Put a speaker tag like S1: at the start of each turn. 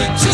S1: to